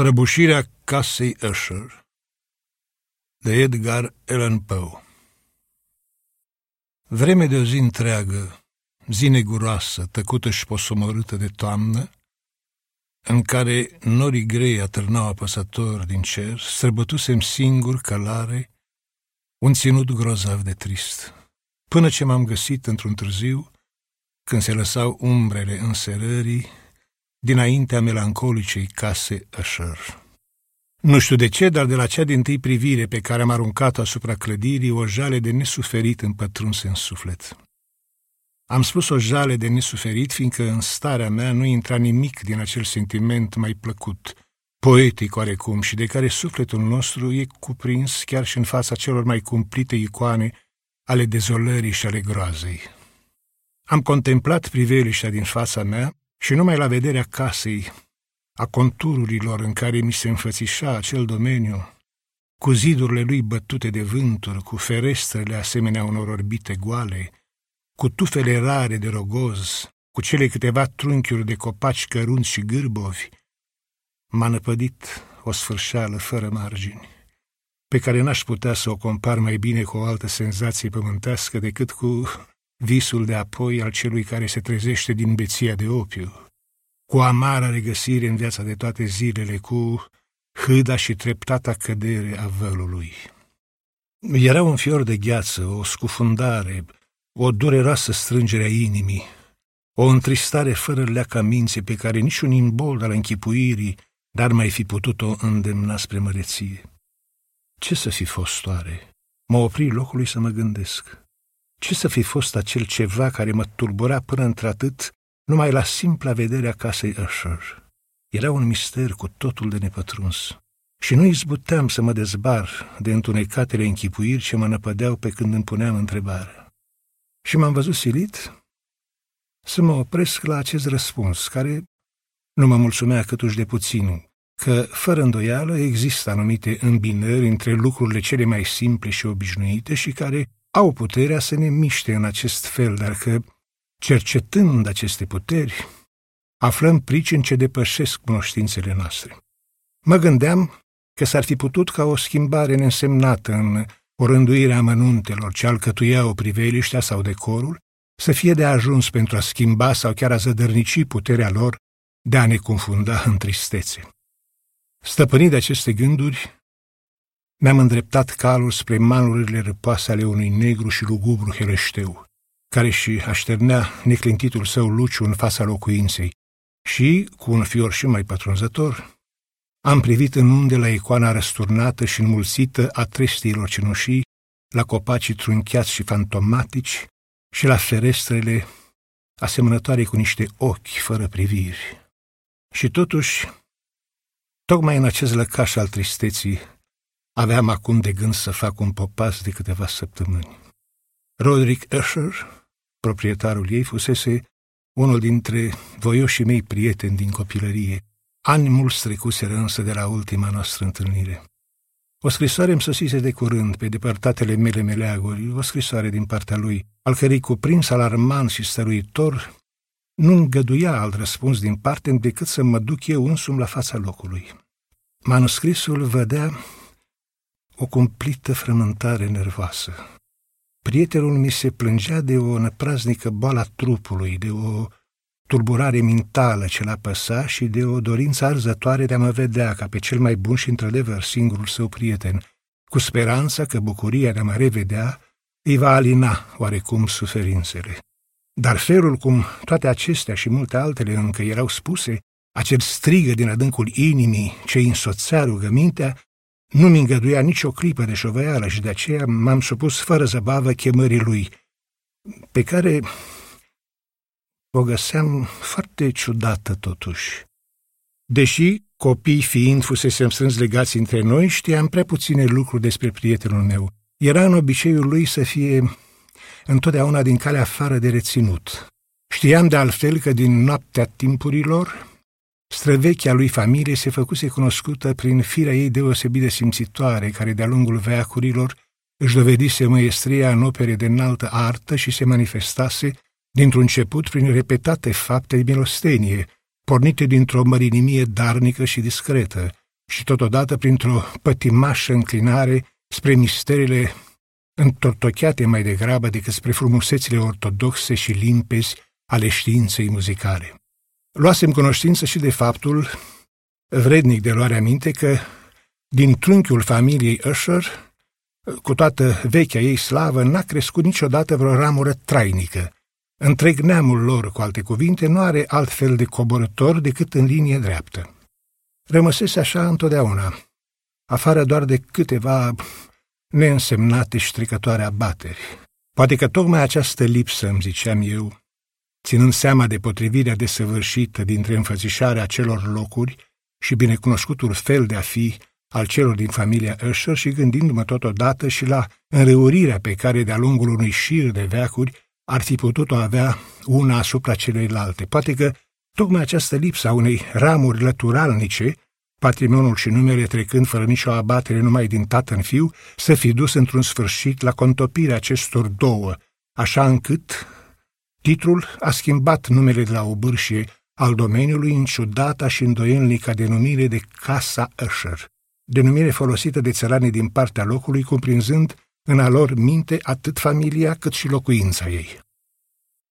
Prăbușirea casei Usher de Edgar Allan Poe. Vreme de o zi întreagă, zi neguroasă, tăcută și posomorâtă de toamnă, în care norii grei atârnau apăsător din cer, străbătusem singur călare un ținut grozav de trist, până ce m-am găsit într-un târziu, când se lăsau umbrele înserării, dinaintea melancolicei case Usher. Nu știu de ce, dar de la cea din tâi privire pe care am aruncat-o asupra clădirii, o jale de nesuferit împătrunse în suflet. Am spus o jale de nesuferit, fiindcă în starea mea nu intra nimic din acel sentiment mai plăcut, poetic oarecum, și de care sufletul nostru e cuprins chiar și în fața celor mai cumplite icoane ale dezolării și ale groazei. Am contemplat priveliștea din fața mea și numai la vederea casei, a contururilor în care mi se înfățișa acel domeniu, cu zidurile lui bătute de vânturi, cu ferestrele asemenea unor orbite goale, cu tufele rare de rogoz, cu cele câteva trunchiuri de copaci cărunți și gârbovi, m-a năpădit o sfârșeală fără margini, pe care n-aș putea să o compar mai bine cu o altă senzație pământească decât cu visul de apoi al celui care se trezește din beția de opiu, cu amara regăsire în viața de toate zilele, cu hâda și treptata cădere a vălului. Era un fior de gheață, o scufundare, o dureroasă strângere a inimii, o întristare fără leaca minții pe care niciun imbold al închipuirii dar mai fi putut-o îndemna spre măreție. Ce să fi fost oare? Mă opri locului să mă gândesc. Ce să fi fost acel ceva care mă tulbura până într-atât numai la simpla vedere a casei Usher? Era un mister cu totul de nepătruns. Și nu izbuteam să mă dezbar de întunecatele închipuiri ce mă năpădeau pe când îmi puneam întrebarea. Și m-am văzut silit să mă opresc la acest răspuns, care nu mă mulțumea câtuși de puțin, că, fără îndoială, există anumite îmbinări între lucrurile cele mai simple și obișnuite și care au puterea să ne miște în acest fel, dar că, cercetând aceste puteri, aflăm pricini ce depășesc cunoștințele noastre. Mă gândeam că s-ar fi putut ca o schimbare neînsemnată în o rânduire a mănuntelor ce alcătuiau priveliștea sau decorul, să fie de ajuns pentru a schimba sau chiar a zădărnici puterea lor de a ne confunda în tristețe. Stăpânit de aceste gânduri, mi-am îndreptat calul spre malurile răpoase ale unui negru și lugubru heleșteu, care și așternea neclintitul său luciu în fața locuinței și, cu un fior și mai pătrunzător, am privit în unde la icoana răsturnată și înmulțită a trestiilor cenușii, la copacii trunchiați și fantomatici și la ferestrele asemănătoare cu niște ochi fără priviri. Și totuși, tocmai în acest lăcaș al tristeții, aveam acum de gând să fac un popas de câteva săptămâni. Roderick Usher, proprietarul ei, fusese unul dintre voioșii mei prieteni din copilărie. Ani mulți trecuseră însă de la ultima noastră întâlnire. O scrisoare îmi sosise de curând pe depărtatele mele meleaguri, o scrisoare din partea lui, al cărei cuprins alarmant și stăruitor nu îngăduia alt răspuns din parte decât să mă duc eu însumi la fața locului. Manuscrisul vedea o cumplită frământare nervoasă. Prietenul mi se plângea de o năpraznică boală a trupului, de o tulburare mentală ce l-a păsa și de o dorință arzătoare de a mă vedea ca pe cel mai bun și într-adevăr singurul său prieten, cu speranța că bucuria de a mă revedea îi va alina oarecum suferințele. Dar felul cum toate acestea și multe altele încă erau spuse, acel strigă din adâncul inimii ce însoțea rugămintea, nu mi îngăduia nicio clipă de șovăială și de aceea m-am supus fără zăbavă chemării lui, pe care o găseam foarte ciudată totuși. Deși, copii fiind, fusesem strâns legați între noi, știam prea puține lucruri despre prietenul meu. Era în obiceiul lui să fie întotdeauna din calea afară de reținut. Știam de altfel că din noaptea timpurilor, străvechea lui familie se făcuse cunoscută prin firea ei deosebit de simțitoare, care de-a lungul veacurilor își dovedise măiestria în opere de înaltă artă și se manifestase dintr-un început prin repetate fapte de milostenie, pornite dintr-o mărinimie darnică și discretă, și totodată printr-o pătimașă înclinare spre misterile întortocheate mai degrabă decât spre frumusețile ortodoxe și limpezi ale științei muzicale. Luasem cunoștință și de faptul, vrednic de luare aminte, că din trunchiul familiei Usher, cu toată vechea ei slavă, n-a crescut niciodată vreo ramură trainică. Întreg neamul lor, cu alte cuvinte, nu are altfel de coborător decât în linie dreaptă. Rămăsese așa întotdeauna, afară doar de câteva neînsemnate și trecătoare abateri. Poate că tocmai această lipsă, îmi ziceam eu, ținând seama de potrivirea desăvârșită dintre înfățișarea celor locuri și binecunoscutul fel de a fi al celor din familia Usher și gândindu-mă totodată și la înrăurirea pe care de-a lungul unui șir de veacuri ar fi putut-o avea una asupra celeilalte. Poate că tocmai această lipsă a unei ramuri lăturalnice, patrimoniul și numele trecând fără nicio abatere numai din tată în fiu, să fi dus într-un sfârșit la contopirea acestor două, așa încât titlul a schimbat numele de la o bârșie al domeniului în ciudata și îndoielnica denumire de Casa Usher denumire folosită de țăranii din partea locului, cuprinzând în a lor minte atât familia cât și locuința ei.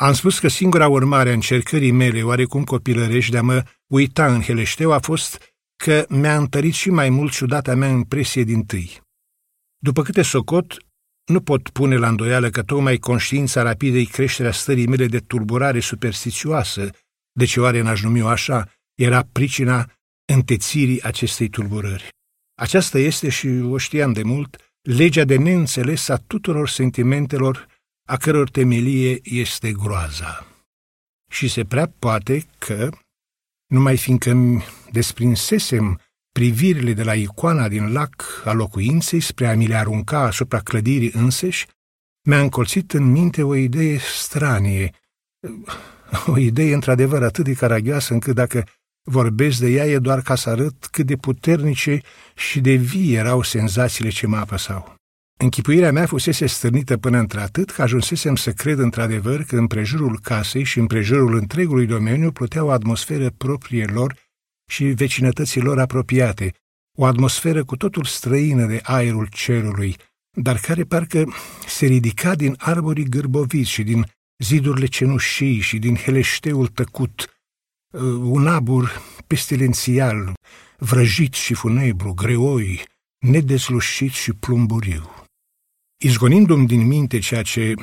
Am spus că singura urmare a încercării mele, oarecum copilărești, de a mă uita în heleșteu, a fost că mi-a întărit și mai mult ciudata mea impresie din tâi. După câte socot, nu pot pune la îndoială că tocmai conștiința rapidei creșterea stării mele de tulburare superstițioasă, de ce oare n-aș numi așa, era pricina întețirii acestei tulburări. Aceasta este, și o știam de mult, legea de neînțeles a tuturor sentimentelor a căror temelie este groaza. Și se prea poate că, numai fiindcă desprinsesem privirile de la icoana din lac a locuinței spre a mi le arunca asupra clădirii înseși, mi-a încolțit în minte o idee stranie, o idee într-adevăr atât de caragioasă încât dacă Vorbesc de ea e doar ca să arăt cât de puternice și de vii erau senzațiile ce mă apăsau. Închipuirea mea fusese stârnită până într-atât că ajunsesem să cred într-adevăr că în prejurul casei și în prejurul întregului domeniu plutea o atmosferă proprie lor și vecinătății lor apropiate, o atmosferă cu totul străină de aerul cerului, dar care parcă se ridica din arborii gârboviți și din zidurile cenușii și din heleșteul tăcut, Uh, un abur pestilențial, vrăjit și funebru, greoi, nedeslușit și plumburiu. Izgonindu-mi din minte ceea ce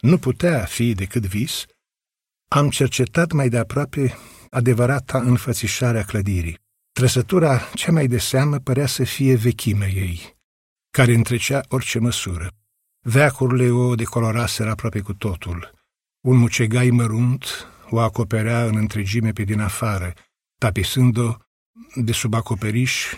nu putea fi decât vis, am cercetat mai de aproape adevărata înfățișare a clădirii. Trăsătura cea mai de seamă părea să fie vechimea ei, care întrecea orice măsură. Veacurile o decoloraseră aproape cu totul. Un mucegai mărunt, o acoperea în întregime pe din afară, tapisând-o de sub acoperiș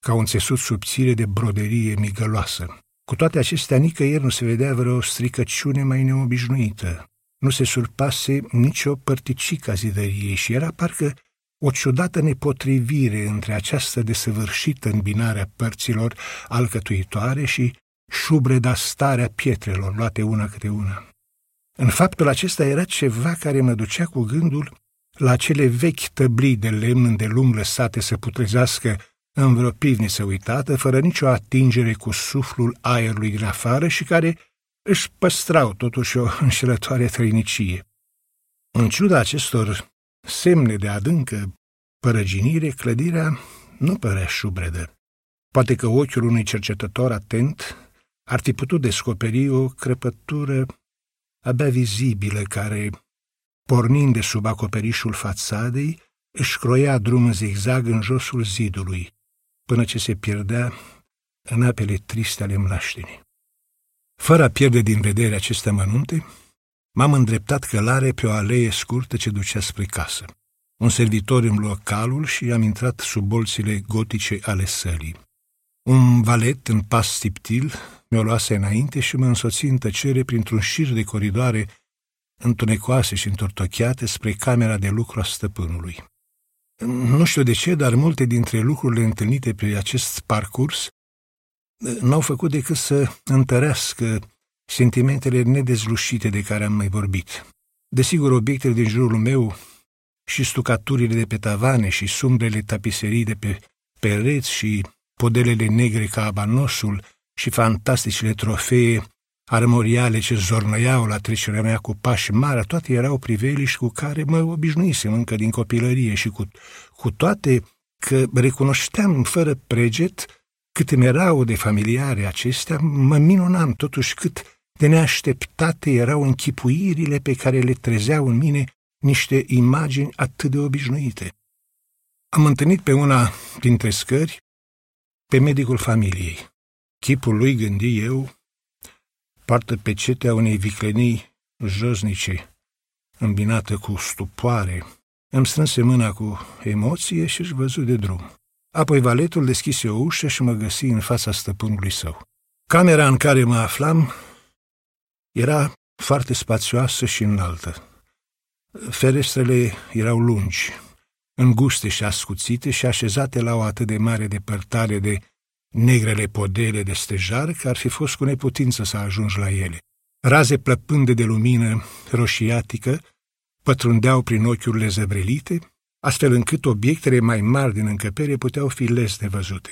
ca un țesut subțire de broderie migăloasă. Cu toate acestea, nicăieri nu se vedea vreo stricăciune mai neobișnuită. Nu se surpase nicio părticică a zidăriei și era parcă o ciudată nepotrivire între această desăvârșită îmbinare a părților alcătuitoare și șubreda starea pietrelor luate una câte una. În faptul acesta era ceva care mă ducea cu gândul la cele vechi tăblii de lemn de lung lăsate să putrezească în vreo pivniță uitată, fără nicio atingere cu suflul aerului din afară și care își păstrau totuși o înșelătoare trăinicie. În ciuda acestor semne de adâncă părăginire, clădirea nu părea șubredă. Poate că ochiul unui cercetător atent ar fi putut descoperi o crăpătură abia vizibilă, care, pornind de sub acoperișul fațadei, își croia drum în zigzag în josul zidului, până ce se pierdea în apele triste ale mlaștinii. Fără a pierde din vedere aceste mănunte, m-am îndreptat călare pe o alee scurtă ce ducea spre casă. Un servitor îmi luă calul și am intrat sub bolțile gotice ale sălii. Un valet în pas stiptil mi-o luase înainte și mă însoți în tăcere printr-un șir de coridoare întunecoase și întortocheate spre camera de lucru a stăpânului. Nu știu de ce, dar multe dintre lucrurile întâlnite pe acest parcurs n-au făcut decât să întărească sentimentele nedezlușite de care am mai vorbit. Desigur, obiectele din jurul meu și stucaturile de pe tavane și sumbrele tapiserii de pe pereți și podelele negre ca abanosul și fantasticile trofee armoriale ce zornăiau la trecerea mea cu pași mari, toate erau priveliști cu care mă obișnuisem încă din copilărie și cu, cu toate că recunoșteam fără preget câte mi-erau de familiare acestea, mă minunam totuși cât de neașteptate erau închipuirile pe care le trezeau în mine niște imagini atât de obișnuite. Am întâlnit pe una dintre scări pe medicul familiei. Chipul lui, gândi eu, poartă cetea unei viclenii josnice, îmbinată cu stupoare. Îmi strânse mâna cu emoție și își văzu de drum. Apoi valetul deschise o ușă și mă găsi în fața stăpânului său. Camera în care mă aflam era foarte spațioasă și înaltă. Ferestrele erau lungi, înguste și ascuțite și așezate la o atât de mare depărtare de negrele podele de stejar că ar fi fost cu neputință să ajungi la ele. Raze plăpânde de lumină roșiatică pătrundeau prin ochiurile zăbrelite, astfel încât obiectele mai mari din încăpere puteau fi les de văzute.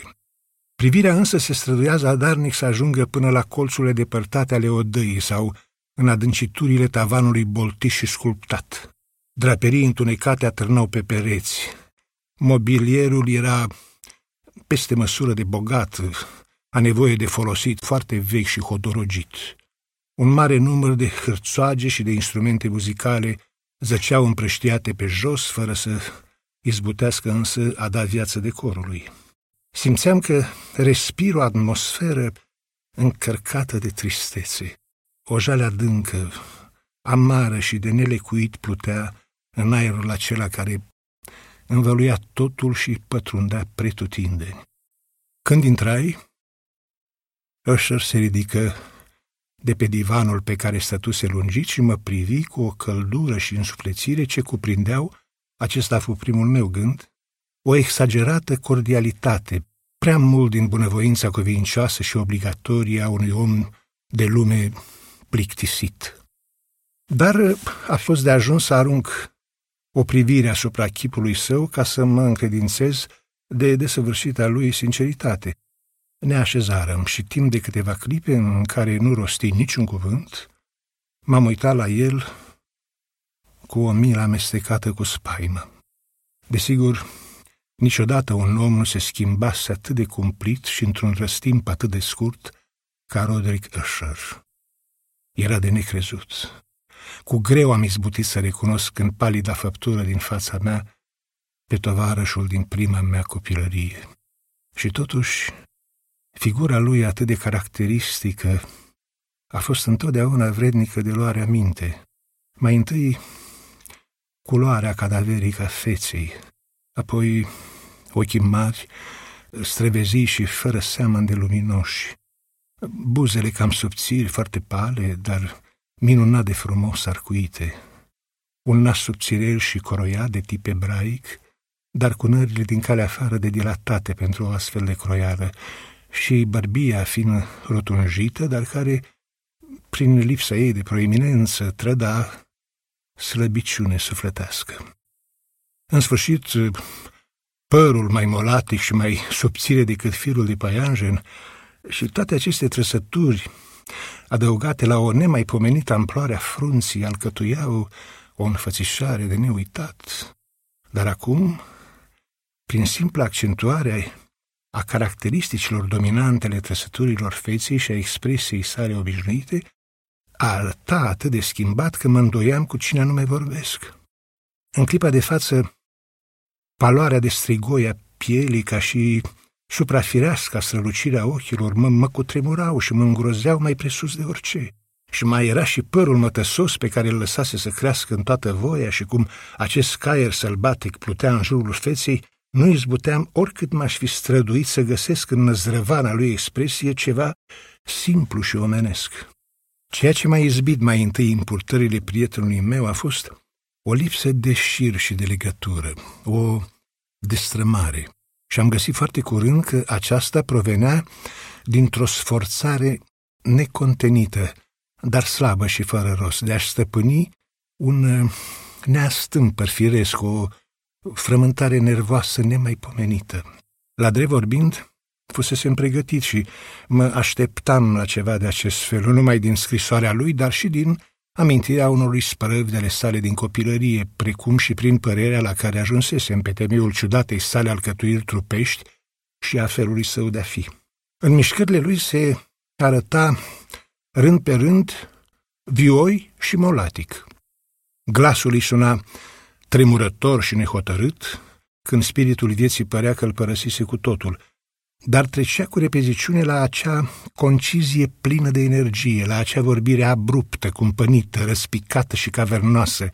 Privirea însă se străduia zadarnic să ajungă până la colțurile depărtate ale odăii sau în adânciturile tavanului boltiș și sculptat. Draperii întunecate atârnau pe pereți. Mobilierul era peste măsură de bogat, a nevoie de folosit, foarte vechi și hodorogit. Un mare număr de hârțoage și de instrumente muzicale zăceau împrăștiate pe jos, fără să izbutească însă a da viață decorului. Simțeam că respir o atmosferă încărcată de tristețe. O jale adâncă, amară și de nelecuit plutea în aerul acela care învăluia totul și pătrundea pretutindeni. Când intrai, Usher se ridică de pe divanul pe care stătuse lungit și mă privi cu o căldură și însuflețire ce cuprindeau, acesta a fost primul meu gând, o exagerată cordialitate, prea mult din bunăvoința covincioasă și obligatorie a unui om de lume plictisit. Dar a fost de ajuns să arunc o privire asupra chipului său ca să mă încredințez de desăvârșita lui sinceritate. Ne așezarăm și timp de câteva clipe în care nu rosti niciun cuvânt, m-am uitat la el cu o milă amestecată cu spaimă. Desigur, niciodată un om nu se schimbase atât de cumplit și într-un răstimp atât de scurt ca Roderick Usher. Era de necrezut. Cu greu am izbutit să recunosc în palida făptură din fața mea pe tovarășul din prima mea copilărie. Și totuși, figura lui atât de caracteristică a fost întotdeauna vrednică de luarea minte. Mai întâi, culoarea cadaverică a feței, apoi ochii mari, strevezi și fără seamăn de luminoși, buzele cam subțiri, foarte pale, dar minunat de frumos arcuite, un nas subțirel și coroiat de tip ebraic, dar cu nările din calea afară de dilatate pentru o astfel de croiară, și bărbia fiind rotunjită, dar care, prin lipsa ei de proeminență, trăda slăbiciune sufletească. În sfârșit, părul mai molatic și mai subțire decât firul de paianjen și toate aceste trăsături adăugate la o nemaipomenită amploare a frunții, alcătuiau o înfățișare de neuitat. Dar acum, prin simpla accentuare a caracteristicilor dominante ale trăsăturilor feței și a expresiei sale obișnuite, arăta atât de schimbat că mă îndoiam cu cine anume vorbesc. În clipa de față, paloarea de strigoi a pielii ca și Suprafirească strălucirea ochilor mă, mă cutremurau și mă îngrozeau mai presus de orice. Și mai era și părul mătăsos pe care îl lăsase să crească în toată voia și cum acest caier sălbatic plutea în jurul feței, nu izbuteam oricât m-aș fi străduit să găsesc în năzrăvana lui expresie ceva simplu și omenesc. Ceea ce m-a izbit mai întâi în purtările prietenului meu a fost o lipsă de șir și de legătură, o destrămare. Și am găsit foarte curând că aceasta provenea dintr-o sforțare necontenită, dar slabă și fără rost, de a-și stăpâni un uh, neastâmpăr firesc, o frământare nervoasă nemaipomenită. La drept vorbind, fusesem pregătit și mă așteptam la ceva de acest fel, nu numai din scrisoarea lui, dar și din amintirea unor spărăvi de sale din copilărie, precum și prin părerea la care ajunsesem pe temeiul ciudatei sale alcătuiri trupești și a felului său de a fi. În mișcările lui se arăta rând pe rând vioi și molatic. Glasul îi suna tremurător și nehotărât, când spiritul vieții părea că îl părăsise cu totul, dar trecea cu repeziciune la acea concizie plină de energie, la acea vorbire abruptă, cumpănită, răspicată și cavernoasă,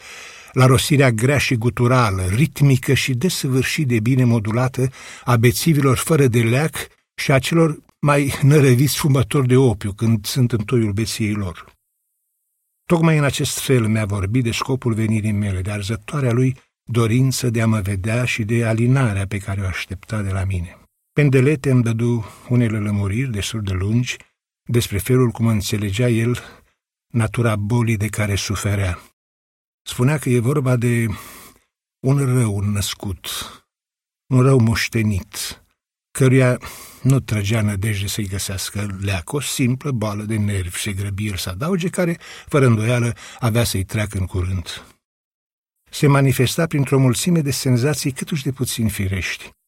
la rosirea grea și guturală, ritmică și desăvârșit de bine modulată a bețivilor fără de leac și a celor mai nărăviți fumători de opiu când sunt în toiul beției lor. Tocmai în acest fel mi-a vorbit de scopul venirii mele, de arzătoarea lui dorință de a mă vedea și de alinarea pe care o aștepta de la mine. Pendelete îmi dădu unele lămuriri destul de lungi despre felul cum înțelegea el natura bolii de care suferea. Spunea că e vorba de un rău născut, un rău moștenit, căruia nu trăgea nădejde să-i găsească leac, o simplă boală de nervi și grăbiri să adauge, care, fără îndoială, avea să-i treacă în curând. Se manifesta printr-o mulțime de senzații câtuși de puțin firești.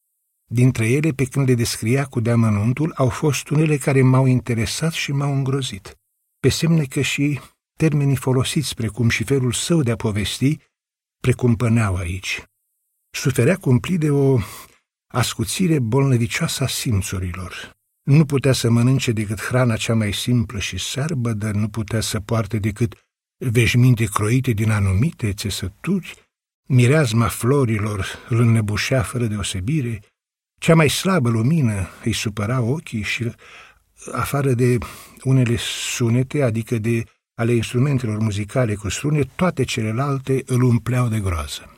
Dintre ele, pe când le descria cu deamănuntul, au fost unele care m-au interesat și m-au îngrozit, pe semne că și termenii folosiți, precum și felul său de a povesti, precumpăneau aici. Suferea cumplit de o ascuțire bolnăvicioasă a simțurilor. Nu putea să mănânce decât hrana cea mai simplă și serbă, dar nu putea să poarte decât veșminte croite din anumite țesături, mireazma florilor îl înnebușea fără deosebire, cea mai slabă lumină îi supăra ochii și, afară de unele sunete, adică de ale instrumentelor muzicale cu strune, toate celelalte îl umpleau de groază.